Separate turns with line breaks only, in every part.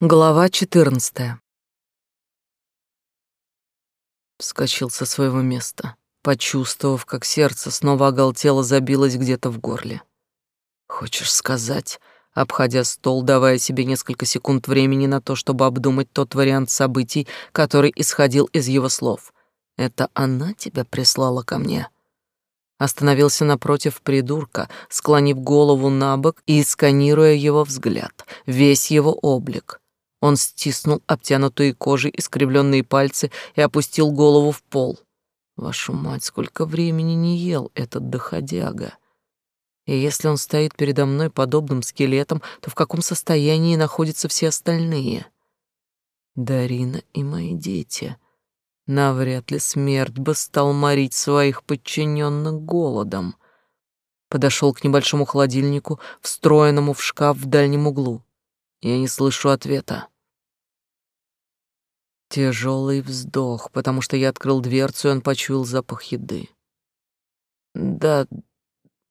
Глава 14. Вскочил со своего места, почувствовав, как сердце снова оголтело забилось где-то в горле. Хочешь сказать, обходя стол, давая себе несколько секунд времени на то, чтобы обдумать тот вариант событий, который исходил из его слов. Это она тебя прислала ко мне? Остановился напротив придурка, склонив голову на бок и сканируя его взгляд, весь его облик. Он стиснул обтянутые кожей искривленные пальцы и опустил голову в пол. Вашу мать, сколько времени не ел этот доходяга. И если он стоит передо мной подобным скелетом, то в каком состоянии находятся все остальные? Дарина и мои дети. Навряд ли смерть бы стал морить своих подчиненных голодом. Подошел к небольшому холодильнику, встроенному в шкаф в дальнем углу. Я не слышу ответа. Тяжелый вздох, потому что я открыл дверцу, и он почуял запах еды. Да,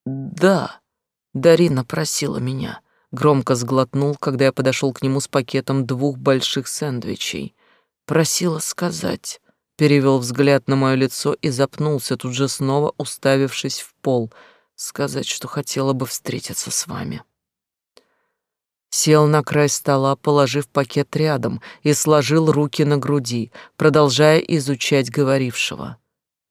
да, Дарина просила меня. Громко сглотнул, когда я подошел к нему с пакетом двух больших сэндвичей. Просила сказать. Перевел взгляд на мое лицо и запнулся, тут же снова уставившись в пол. Сказать, что хотела бы встретиться с вами. Сел на край стола, положив пакет рядом, и сложил руки на груди, продолжая изучать говорившего.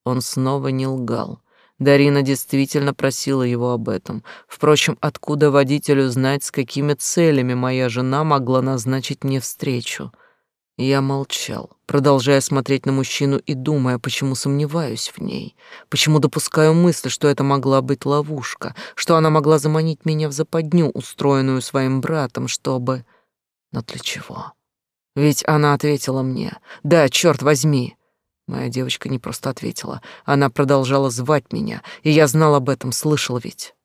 Он снова не лгал. Дарина действительно просила его об этом. Впрочем, откуда водителю знать, с какими целями моя жена могла назначить мне встречу? Я молчал, продолжая смотреть на мужчину и думая, почему сомневаюсь в ней, почему допускаю мысль, что это могла быть ловушка, что она могла заманить меня в западню, устроенную своим братом, чтобы... Но для чего? Ведь она ответила мне. «Да, черт возьми!» Моя девочка не просто ответила, она продолжала звать меня, и я знал об этом, слышал ведь.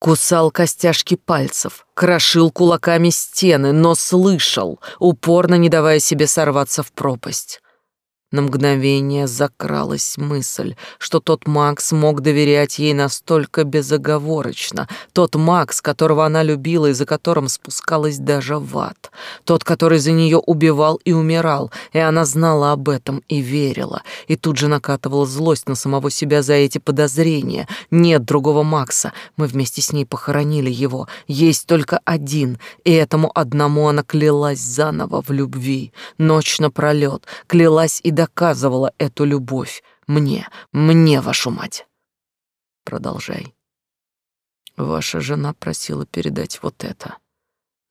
Кусал костяшки пальцев, крошил кулаками стены, но слышал, упорно не давая себе сорваться в пропасть. На мгновение закралась мысль, что тот Макс мог доверять ей настолько безоговорочно, тот Макс, которого она любила и за которым спускалась даже в ад, тот, который за нее убивал и умирал, и она знала об этом и верила, и тут же накатывала злость на самого себя за эти подозрения. Нет другого Макса, мы вместе с ней похоронили его, есть только один, и этому одному она клялась заново в любви, ночь напролет, клялась и доказывала эту любовь мне, мне, вашу мать. Продолжай. Ваша жена просила передать вот это.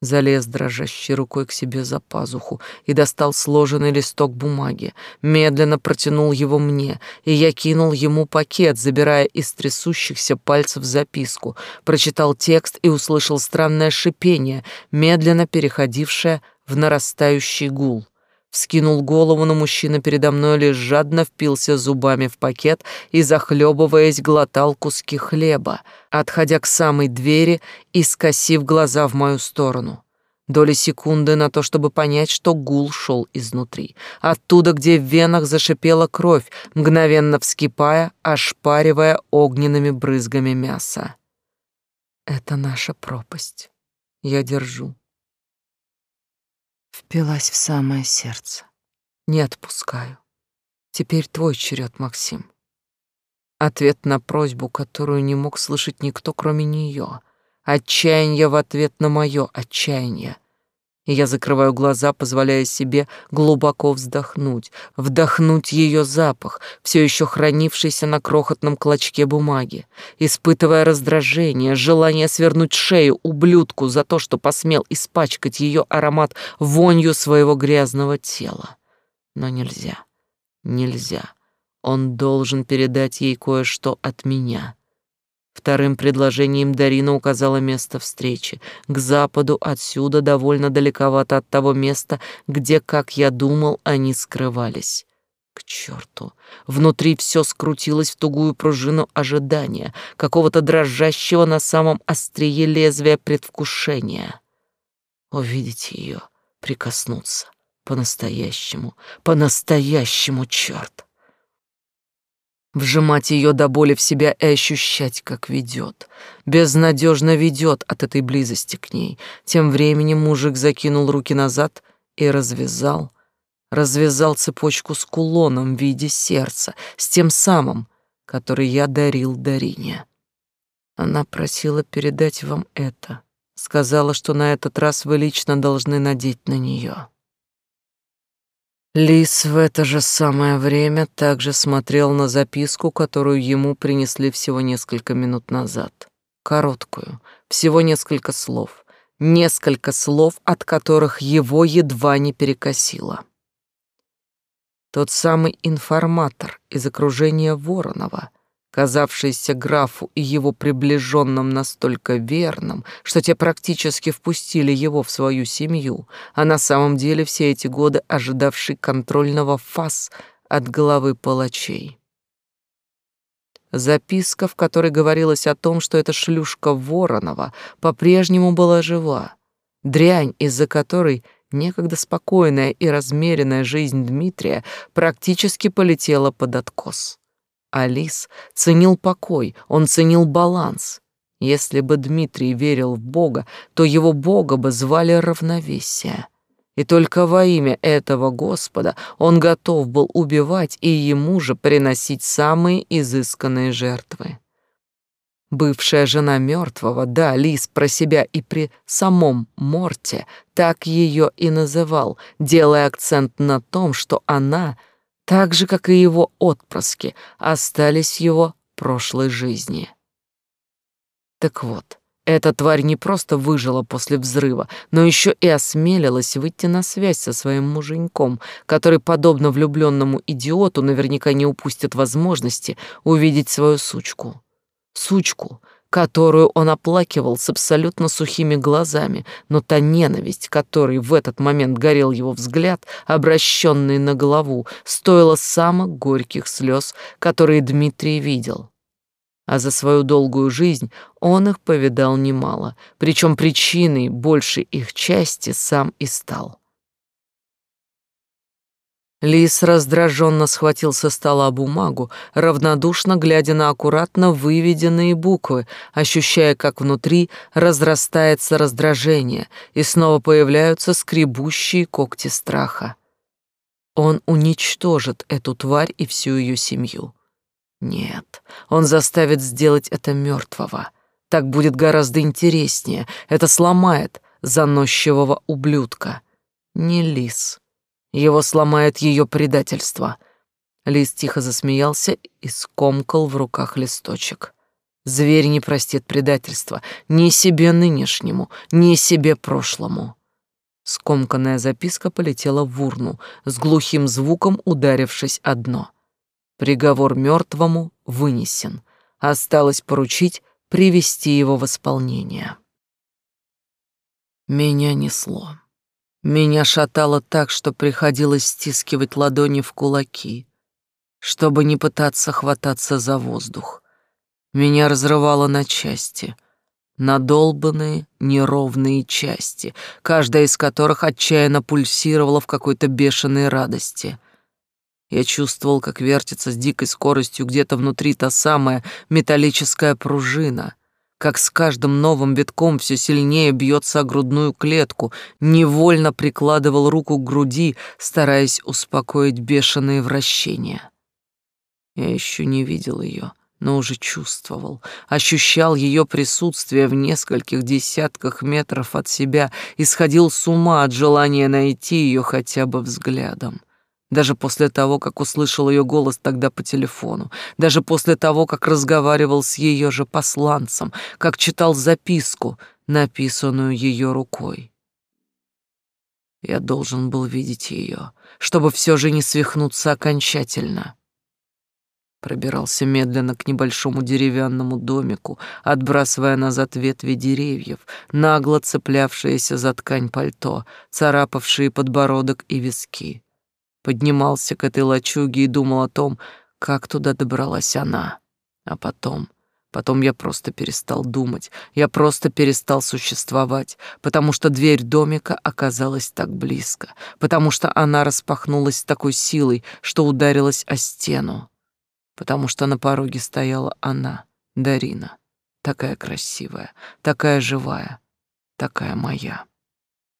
Залез дрожащей рукой к себе за пазуху и достал сложенный листок бумаги, медленно протянул его мне, и я кинул ему пакет, забирая из трясущихся пальцев записку, прочитал текст и услышал странное шипение, медленно переходившее в нарастающий гул. Вскинул голову, но мужчина передо мной лишь жадно впился зубами в пакет и, захлебываясь, глотал куски хлеба, отходя к самой двери и скосив глаза в мою сторону. Доли секунды на то, чтобы понять, что гул шел изнутри. Оттуда, где в венах зашипела кровь, мгновенно вскипая, ошпаривая огненными брызгами мяса. «Это наша пропасть. Я держу впилась в самое сердце. Не отпускаю. Теперь твой черед, Максим. Ответ на просьбу, которую не мог слышать никто, кроме нее. Отчаяние в ответ на мое отчаяние — я закрываю глаза, позволяя себе глубоко вздохнуть, вдохнуть ее запах, все еще хранившийся на крохотном клочке бумаги, испытывая раздражение, желание свернуть шею ублюдку за то, что посмел испачкать ее аромат вонью своего грязного тела. Но нельзя, нельзя. Он должен передать ей кое-что от меня — Вторым предложением Дарина указала место встречи. К западу отсюда довольно далековато от того места, где, как я думал, они скрывались. К черту! Внутри все скрутилось в тугую пружину ожидания, какого-то дрожащего на самом острие лезвия предвкушения. Увидеть ее, прикоснуться. По-настоящему, по-настоящему, черт! Вжимать ее до боли в себя и ощущать, как ведет. Безнадежно ведет от этой близости к ней. Тем временем мужик закинул руки назад и развязал. Развязал цепочку с кулоном в виде сердца, с тем самым, который я дарил Дарине. Она просила передать вам это. Сказала, что на этот раз вы лично должны надеть на нее. Лис в это же самое время также смотрел на записку, которую ему принесли всего несколько минут назад. Короткую, всего несколько слов. Несколько слов, от которых его едва не перекосило. Тот самый информатор из окружения Воронова, казавшийся графу и его приближенным настолько верным, что те практически впустили его в свою семью, а на самом деле все эти годы ожидавший контрольного фас от головы палачей. Записка, в которой говорилось о том, что эта шлюшка Воронова по-прежнему была жива, дрянь, из-за которой некогда спокойная и размеренная жизнь Дмитрия практически полетела под откос. Алис ценил покой, он ценил баланс. Если бы Дмитрий верил в Бога, то его Бога бы звали равновесие. И только во имя этого Господа он готов был убивать и ему же приносить самые изысканные жертвы. Бывшая жена мертвого, да, Лис про себя и при самом Морте так ее и называл, делая акцент на том, что она — так же, как и его отпрыски, остались в его прошлой жизни. Так вот, эта тварь не просто выжила после взрыва, но еще и осмелилась выйти на связь со своим муженьком, который, подобно влюбленному идиоту, наверняка не упустит возможности увидеть свою сучку. Сучку, которую он оплакивал с абсолютно сухими глазами, но та ненависть, которой в этот момент горел его взгляд, обращенный на голову, стоила самых горьких слез, которые Дмитрий видел. А за свою долгую жизнь он их повидал немало, причем причиной большей их части сам и стал. Лис раздраженно схватил со стола бумагу, равнодушно глядя на аккуратно выведенные буквы, ощущая, как внутри разрастается раздражение и снова появляются скребущие когти страха. Он уничтожит эту тварь и всю ее семью. Нет, он заставит сделать это мертвого. Так будет гораздо интереснее. Это сломает заносчивого ублюдка. Не лис. Его сломает ее предательство. Лис тихо засмеялся и скомкал в руках листочек. Зверь не простит предательства ни себе нынешнему, ни себе прошлому. Скомканная записка полетела в урну, с глухим звуком ударившись о дно. Приговор мертвому вынесен. Осталось поручить привести его в исполнение. Меня несло. Меня шатало так, что приходилось стискивать ладони в кулаки, чтобы не пытаться хвататься за воздух. Меня разрывало на части, на долбанные неровные части, каждая из которых отчаянно пульсировала в какой-то бешеной радости. Я чувствовал, как вертится с дикой скоростью где-то внутри та самая металлическая пружина, как с каждым новым витком все сильнее бьется о грудную клетку, невольно прикладывал руку к груди, стараясь успокоить бешеные вращения. Я еще не видел ее, но уже чувствовал, ощущал ее присутствие в нескольких десятках метров от себя и сходил с ума от желания найти ее хотя бы взглядом. Даже после того, как услышал ее голос тогда по телефону, даже после того, как разговаривал с ее же посланцем, как читал записку, написанную ее рукой. Я должен был видеть ее, чтобы все же не свихнуться окончательно. Пробирался медленно к небольшому деревянному домику, отбрасывая назад ветви деревьев, нагло цеплявшиеся за ткань пальто, царапавшие подбородок и виски поднимался к этой лачуге и думал о том, как туда добралась она. А потом... Потом я просто перестал думать, я просто перестал существовать, потому что дверь домика оказалась так близко, потому что она распахнулась с такой силой, что ударилась о стену, потому что на пороге стояла она, Дарина, такая красивая, такая живая, такая моя.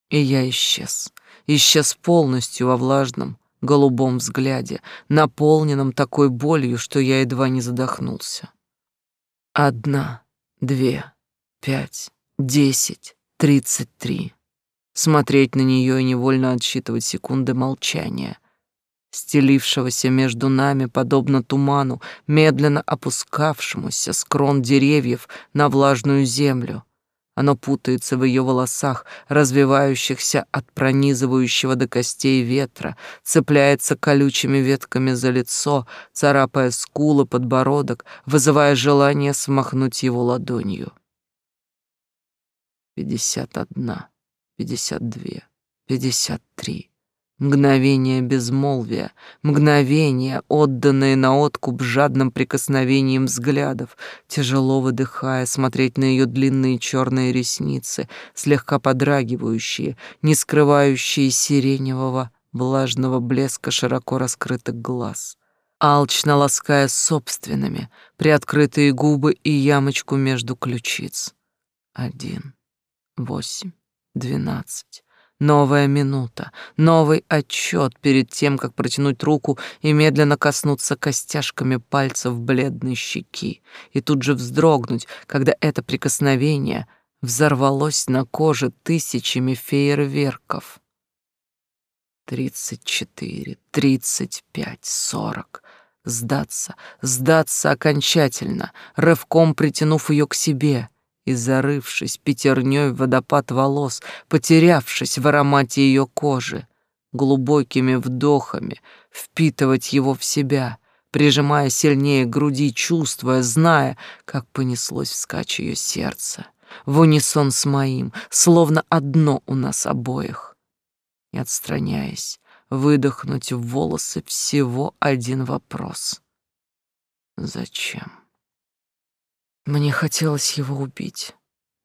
И я исчез, исчез полностью во влажном, голубом взгляде, наполненном такой болью, что я едва не задохнулся. Одна, две, пять, десять, тридцать три. Смотреть на нее и невольно отсчитывать секунды молчания, стелившегося между нами, подобно туману, медленно опускавшемуся с крон деревьев на влажную землю, оно путается в ее волосах, развивающихся от пронизывающего до костей ветра, цепляется колючими ветками за лицо, царапая скулы, подбородок, вызывая желание смахнуть его ладонью. Пятьдесят одна, пятьдесят две, пятьдесят три. Мгновение безмолвия, мгновение, отданное на откуп жадным прикосновением взглядов, тяжело выдыхая, смотреть на ее длинные черные ресницы, слегка подрагивающие, не скрывающие сиреневого влажного блеска широко раскрытых глаз. Алчно лаская собственными, приоткрытые губы и ямочку между ключиц. Один, восемь, двенадцать. Новая минута, новый отчет перед тем, как протянуть руку и медленно коснуться костяшками пальцев бледной щеки, и тут же вздрогнуть, когда это прикосновение взорвалось на коже тысячами фейерверков. Тридцать четыре, тридцать пять, сорок. Сдаться, сдаться окончательно, рывком притянув ее к себе — и, зарывшись пятерней в водопад волос, потерявшись в аромате ее кожи, глубокими вдохами впитывать его в себя, прижимая сильнее груди, чувствуя, зная, как понеслось вскачь ее сердце, в унисон с моим, словно одно у нас обоих. И отстраняясь, выдохнуть в волосы всего один вопрос. Зачем? Мне хотелось его убить.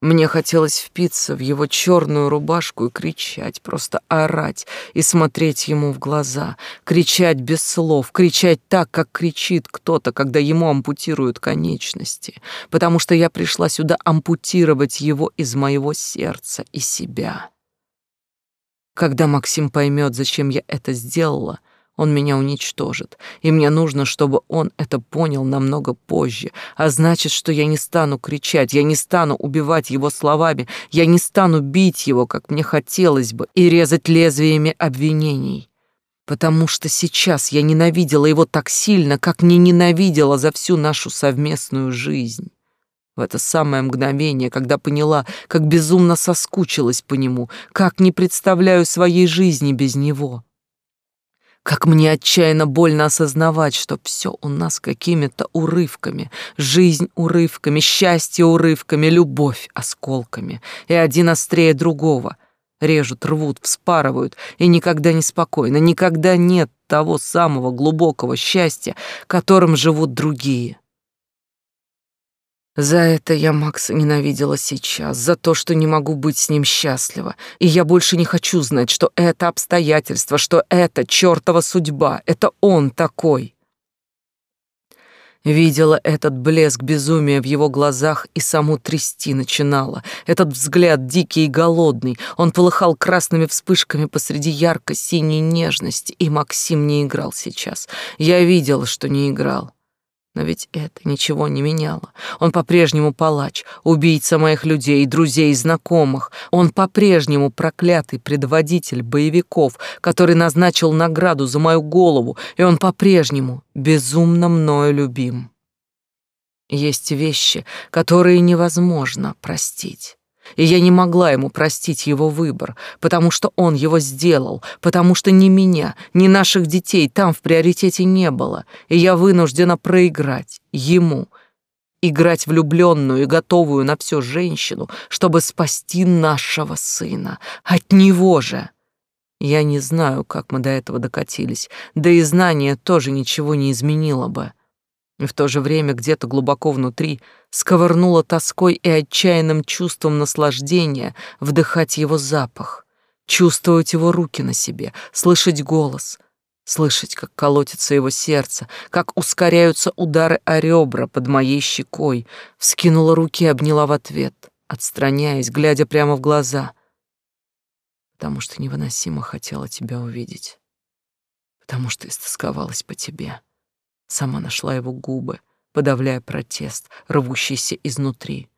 Мне хотелось впиться в его черную рубашку и кричать, просто орать и смотреть ему в глаза, кричать без слов, кричать так, как кричит кто-то, когда ему ампутируют конечности, потому что я пришла сюда ампутировать его из моего сердца и себя. Когда Максим поймет, зачем я это сделала — он меня уничтожит, и мне нужно, чтобы он это понял намного позже. А значит, что я не стану кричать, я не стану убивать его словами, я не стану бить его, как мне хотелось бы, и резать лезвиями обвинений. Потому что сейчас я ненавидела его так сильно, как не ненавидела за всю нашу совместную жизнь. В это самое мгновение, когда поняла, как безумно соскучилась по нему, как не представляю своей жизни без него. Как мне отчаянно больно осознавать, что все у нас какими-то урывками, жизнь урывками, счастье урывками, любовь осколками, и один острее другого. Режут, рвут, вспарывают, и никогда не спокойно, никогда нет того самого глубокого счастья, которым живут другие. За это я Макса ненавидела сейчас, за то, что не могу быть с ним счастлива. И я больше не хочу знать, что это обстоятельство, что это чертова судьба, это он такой. Видела этот блеск безумия в его глазах и саму трясти начинала. Этот взгляд дикий и голодный, он полыхал красными вспышками посреди ярко-синей нежности, и Максим не играл сейчас. Я видела, что не играл. Но ведь это ничего не меняло. Он по-прежнему палач, убийца моих людей, друзей знакомых. Он по-прежнему проклятый предводитель боевиков, который назначил награду за мою голову, и он по-прежнему безумно мною любим. Есть вещи, которые невозможно простить. И я не могла ему простить его выбор, потому что он его сделал, потому что ни меня, ни наших детей там в приоритете не было, и я вынуждена проиграть ему, играть влюбленную и готовую на все женщину, чтобы спасти нашего сына. От него же. Я не знаю, как мы до этого докатились, да и знание тоже ничего не изменило бы. В то же время где-то глубоко внутри сковырнуло тоской и отчаянным чувством наслаждения вдыхать его запах, чувствовать его руки на себе, слышать голос, слышать, как колотится его сердце, как ускоряются удары о ребра под моей щекой, вскинула руки и обняла в ответ, отстраняясь, глядя прямо в глаза, потому что невыносимо хотела тебя увидеть, потому что истосковалась по тебе. Сама нашла его губы, подавляя протест, рвущийся изнутри,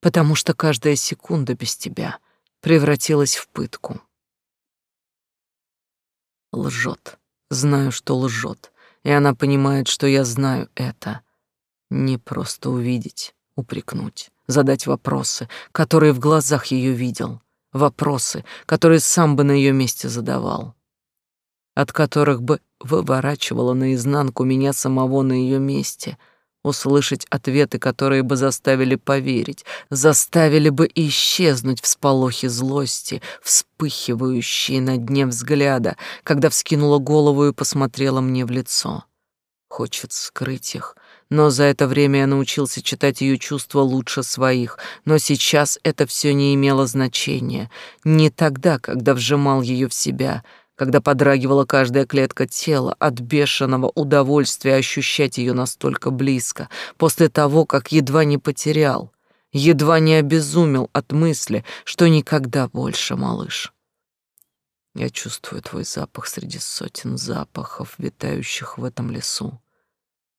потому что каждая секунда без тебя превратилась в пытку. Лжет. Знаю, что лжет, и она понимает, что я знаю это. Не просто увидеть, упрекнуть, задать вопросы, которые в глазах ее видел, вопросы, которые сам бы на ее месте задавал, от которых бы выворачивала наизнанку меня самого на ее месте — услышать ответы, которые бы заставили поверить, заставили бы исчезнуть всполохи злости, вспыхивающие на дне взгляда, когда вскинула голову и посмотрела мне в лицо. Хочет скрыть их, но за это время я научился читать ее чувства лучше своих, но сейчас это все не имело значения. Не тогда, когда вжимал ее в себя — когда подрагивала каждая клетка тела от бешеного удовольствия ощущать ее настолько близко, после того, как едва не потерял, едва не обезумел от мысли, что никогда больше, малыш. Я чувствую твой запах среди сотен запахов, витающих в этом лесу.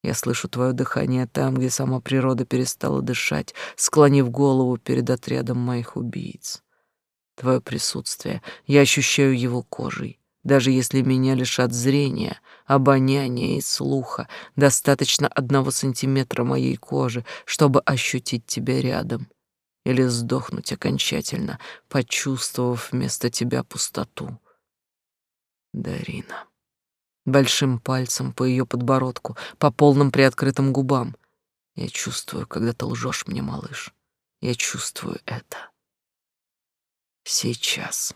Я слышу твое дыхание там, где сама природа перестала дышать, склонив голову перед отрядом моих убийц. Твое присутствие я ощущаю его кожей, даже если меня лишат зрения, обоняния и слуха, достаточно одного сантиметра моей кожи, чтобы ощутить тебя рядом. Или сдохнуть окончательно, почувствовав вместо тебя пустоту. Дарина. Большим пальцем по ее подбородку, по полным приоткрытым губам. Я чувствую, когда ты лжешь мне, малыш. Я чувствую это. Сейчас.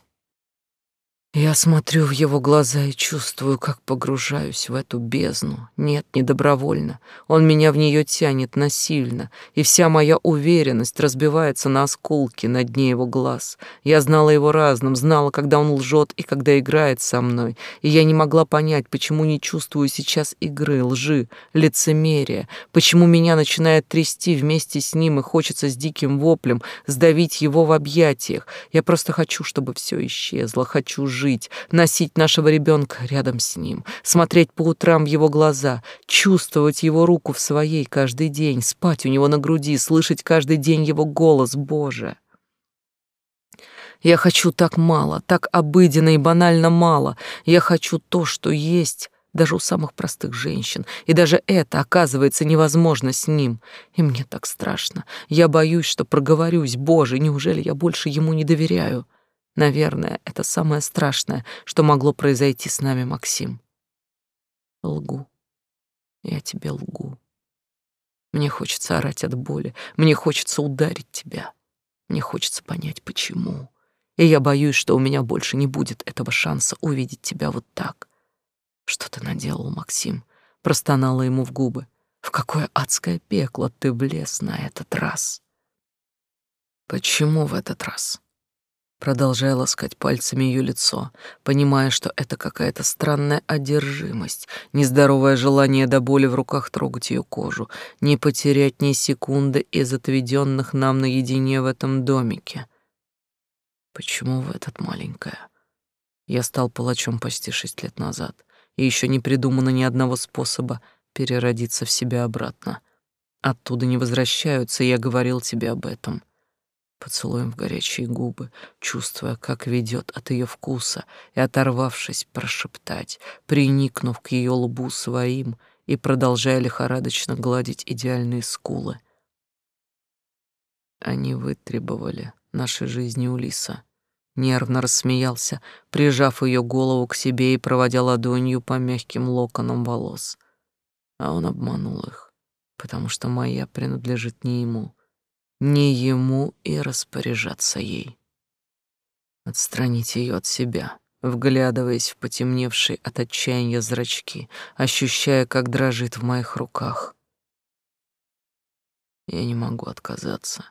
Я смотрю в его глаза и чувствую, как погружаюсь в эту бездну. Нет, не добровольно. Он меня в нее тянет насильно, и вся моя уверенность разбивается на осколки на дне его глаз. Я знала его разным, знала, когда он лжет и когда играет со мной, и я не могла понять, почему не чувствую сейчас игры, лжи, лицемерия, почему меня начинает трясти вместе с ним и хочется с диким воплем сдавить его в объятиях. Я просто хочу, чтобы все исчезло, хочу жить жить, носить нашего ребенка рядом с ним, смотреть по утрам в его глаза, чувствовать его руку в своей каждый день, спать у него на груди, слышать каждый день его голос, Боже. Я хочу так мало, так обыденно и банально мало. Я хочу то, что есть, даже у самых простых женщин. И даже это, оказывается, невозможно с ним. И мне так страшно. Я боюсь, что проговорюсь. Боже, неужели я больше ему не доверяю? Наверное, это самое страшное, что могло произойти с нами, Максим. Лгу. Я тебе лгу. Мне хочется орать от боли, мне хочется ударить тебя. Мне хочется понять, почему. И я боюсь, что у меня больше не будет этого шанса увидеть тебя вот так. Что ты наделал, Максим? Простонала ему в губы. В какое адское пекло ты влез на этот раз? Почему в этот раз? Продолжая ласкать пальцами ее лицо, понимая, что это какая-то странная одержимость, нездоровое желание до боли в руках трогать ее кожу, не потерять ни секунды из отведенных нам наедине в этом домике. Почему в этот маленькая? Я стал палачом почти шесть лет назад, и еще не придумано ни одного способа переродиться в себя обратно. Оттуда не возвращаются, я говорил тебе об этом поцелуем в горячие губы, чувствуя, как ведет от ее вкуса, и, оторвавшись, прошептать, приникнув к ее лбу своим и продолжая лихорадочно гладить идеальные скулы. Они вытребовали нашей жизни у Лиса. Нервно рассмеялся, прижав ее голову к себе и проводя ладонью по мягким локонам волос. А он обманул их, потому что моя принадлежит не ему — не ему и распоряжаться ей. Отстранить ее от себя, вглядываясь в потемневшие от отчаяния зрачки, ощущая, как дрожит в моих руках. Я не могу отказаться.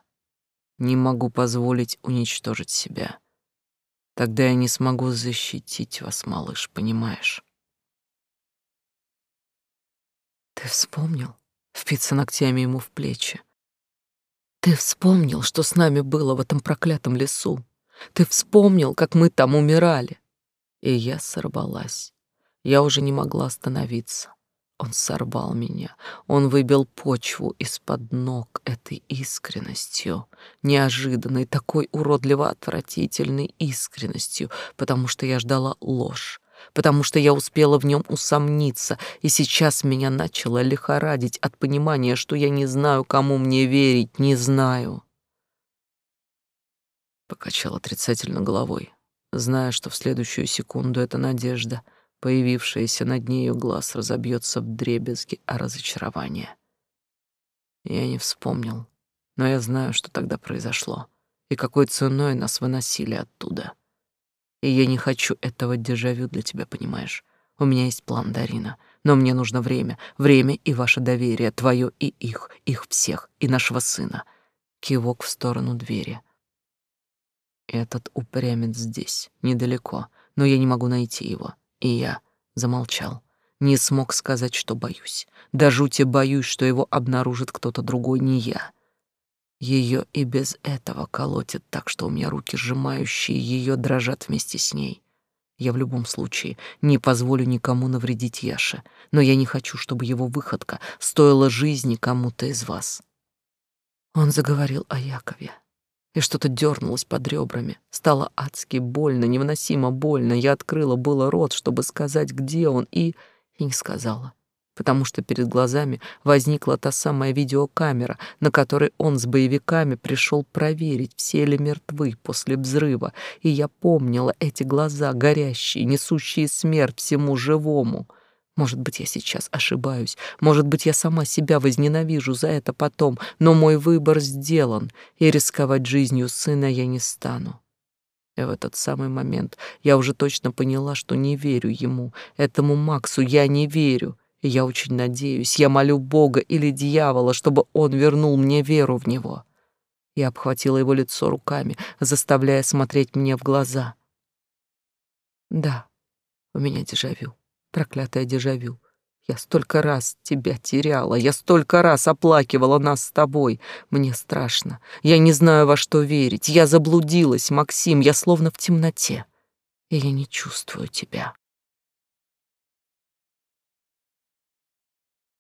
Не могу позволить уничтожить себя. Тогда я не смогу защитить вас, малыш, понимаешь? Ты вспомнил? Впиться ногтями ему в плечи. Ты вспомнил, что с нами было в этом проклятом лесу? Ты вспомнил, как мы там умирали? И я сорвалась. Я уже не могла остановиться. Он сорвал меня. Он выбил почву из-под ног этой искренностью, неожиданной, такой уродливо отвратительной искренностью, потому что я ждала ложь, потому что я успела в нем усомниться, и сейчас меня начало лихорадить от понимания, что я не знаю, кому мне верить, не знаю. Покачал отрицательно головой, зная, что в следующую секунду эта надежда — Появившаяся над нею глаз разобьется в дребезги о разочарование. Я не вспомнил, но я знаю, что тогда произошло и какой ценой нас выносили оттуда. И я не хочу этого дежавю для тебя, понимаешь? У меня есть план, Дарина, но мне нужно время, время и ваше доверие, твое и их, их всех, и нашего сына. Кивок в сторону двери. Этот упрямец здесь, недалеко, но я не могу найти его. И я замолчал. Не смог сказать, что боюсь. До жути боюсь, что его обнаружит кто-то другой, не я. Ее и без этого колотит так, что у меня руки, сжимающие ее, дрожат вместе с ней. Я в любом случае не позволю никому навредить Яше, но я не хочу, чтобы его выходка стоила жизни кому-то из вас. Он заговорил о Якове и что-то дернулось под ребрами. Стало адски больно, невыносимо больно. Я открыла было рот, чтобы сказать, где он, и... и не сказала. Потому что перед глазами возникла та самая видеокамера, на которой он с боевиками пришел проверить, все ли мертвы после взрыва. И я помнила эти глаза, горящие, несущие смерть всему живому — может быть, я сейчас ошибаюсь, может быть, я сама себя возненавижу за это потом, но мой выбор сделан, и рисковать жизнью сына я не стану. И в этот самый момент я уже точно поняла, что не верю ему, этому Максу я не верю. Я очень надеюсь, я молю Бога или дьявола, чтобы он вернул мне веру в него. Я обхватила его лицо руками, заставляя смотреть мне в глаза. Да, у меня дежавю. Проклятое дежавю. Я столько раз тебя теряла, я столько раз оплакивала нас с тобой. Мне страшно. Я не знаю, во что верить. Я заблудилась, Максим, я словно в темноте. И я не чувствую тебя.